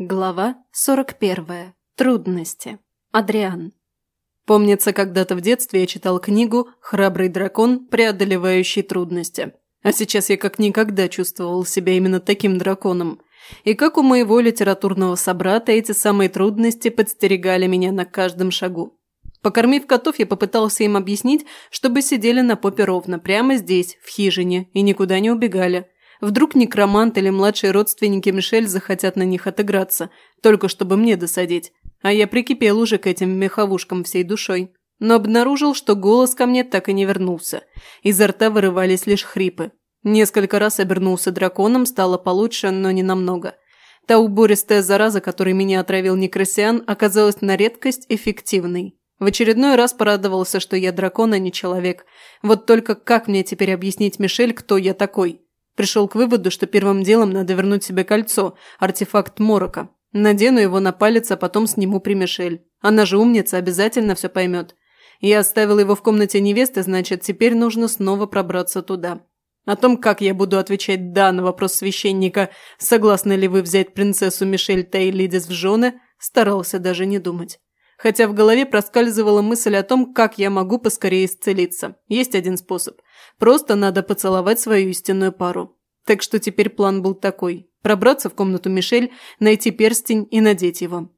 Глава 41. Трудности. Адриан. Помнится, когда-то в детстве я читал книгу «Храбрый дракон, преодолевающий трудности». А сейчас я как никогда чувствовал себя именно таким драконом. И как у моего литературного собрата эти самые трудности подстерегали меня на каждом шагу. Покормив котов, я попытался им объяснить, чтобы сидели на попе ровно, прямо здесь, в хижине, и никуда не убегали – Вдруг некромант или младшие родственники Мишель захотят на них отыграться, только чтобы мне досадить. А я прикипел уже к этим меховушкам всей душой. Но обнаружил, что голос ко мне так и не вернулся. Изо рта вырывались лишь хрипы. Несколько раз обернулся драконом, стало получше, но не намного. Та убористая зараза, которой меня отравил Некрасиан, оказалась на редкость эффективной. В очередной раз порадовался, что я дракон, а не человек. Вот только как мне теперь объяснить Мишель, кто я такой? Пришел к выводу, что первым делом надо вернуть себе кольцо, артефакт Морока. Надену его на палец, а потом сниму при Мишель. Она же умница, обязательно все поймет. Я оставил его в комнате невесты, значит, теперь нужно снова пробраться туда. О том, как я буду отвечать «да» на вопрос священника, согласны ли вы взять принцессу Мишель Тейлидис в жены, старался даже не думать. Хотя в голове проскальзывала мысль о том, как я могу поскорее исцелиться. Есть один способ. Просто надо поцеловать свою истинную пару. Так что теперь план был такой. Пробраться в комнату Мишель, найти перстень и надеть его.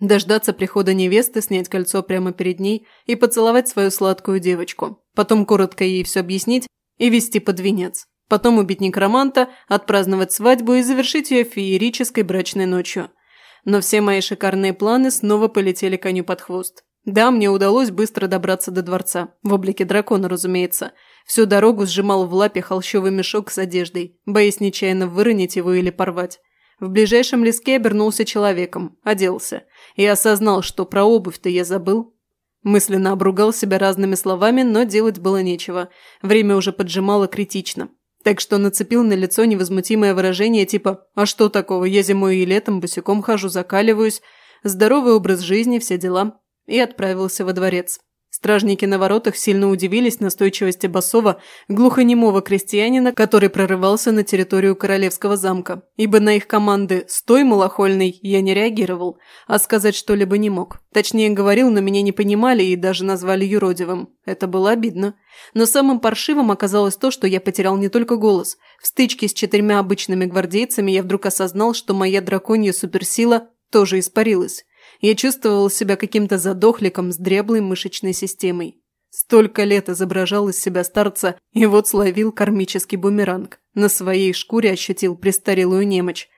Дождаться прихода невесты, снять кольцо прямо перед ней и поцеловать свою сладкую девочку. Потом коротко ей все объяснить и вести под венец. Потом убить некроманта, отпраздновать свадьбу и завершить ее феерической брачной ночью – но все мои шикарные планы снова полетели коню под хвост. Да, мне удалось быстро добраться до дворца. В облике дракона, разумеется. Всю дорогу сжимал в лапе холщовый мешок с одеждой, боясь нечаянно выронить его или порвать. В ближайшем леске обернулся человеком, оделся. И осознал, что про обувь-то я забыл. Мысленно обругал себя разными словами, но делать было нечего. Время уже поджимало критично так что нацепил на лицо невозмутимое выражение типа «А что такого, я зимой и летом босиком хожу, закаливаюсь, здоровый образ жизни, все дела» и отправился во дворец. Стражники на воротах сильно удивились настойчивости Басова, глухонемого крестьянина, который прорывался на территорию королевского замка, ибо на их команды «Стой, малохольный!» я не реагировал, а сказать что-либо не мог. Точнее говорил, но меня не понимали и даже назвали юродивым. Это было обидно. Но самым паршивым оказалось то, что я потерял не только голос. В стычке с четырьмя обычными гвардейцами я вдруг осознал, что моя драконья суперсила тоже испарилась. Я чувствовал себя каким-то задохликом с дряблой мышечной системой. Столько лет изображал из себя старца, и вот словил кармический бумеранг. На своей шкуре ощутил престарелую немочь.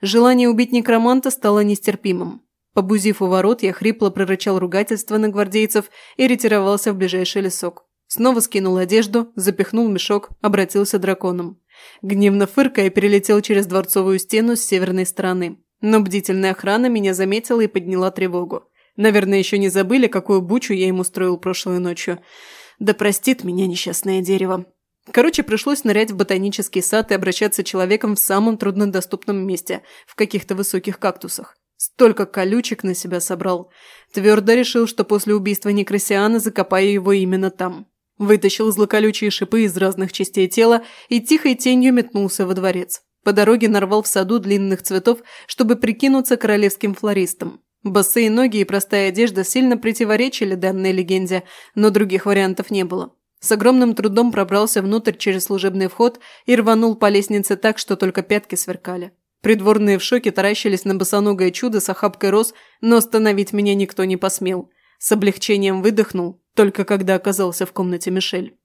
Желание убить некроманта стало нестерпимым. Побузив у ворот, я хрипло прорычал ругательство на гвардейцев и ретировался в ближайший лесок. Снова скинул одежду, запихнул мешок, обратился драконом. Гневно фыркая, перелетел через дворцовую стену с северной стороны. Но бдительная охрана меня заметила и подняла тревогу. Наверное, еще не забыли, какую бучу я им устроил прошлой ночью. Да простит меня несчастное дерево. Короче, пришлось нырять в ботанический сад и обращаться человеком в самом труднодоступном месте, в каких-то высоких кактусах. Столько колючек на себя собрал. Твердо решил, что после убийства Некрасиана закопаю его именно там. Вытащил злоколючие шипы из разных частей тела и тихой тенью метнулся во дворец. По дороге нарвал в саду длинных цветов, чтобы прикинуться королевским флористом. Босые ноги и простая одежда сильно противоречили данной легенде, но других вариантов не было. С огромным трудом пробрался внутрь через служебный вход и рванул по лестнице так, что только пятки сверкали. Придворные в шоке таращились на босоногое чудо с охапкой роз, но остановить меня никто не посмел. С облегчением выдохнул, только когда оказался в комнате Мишель.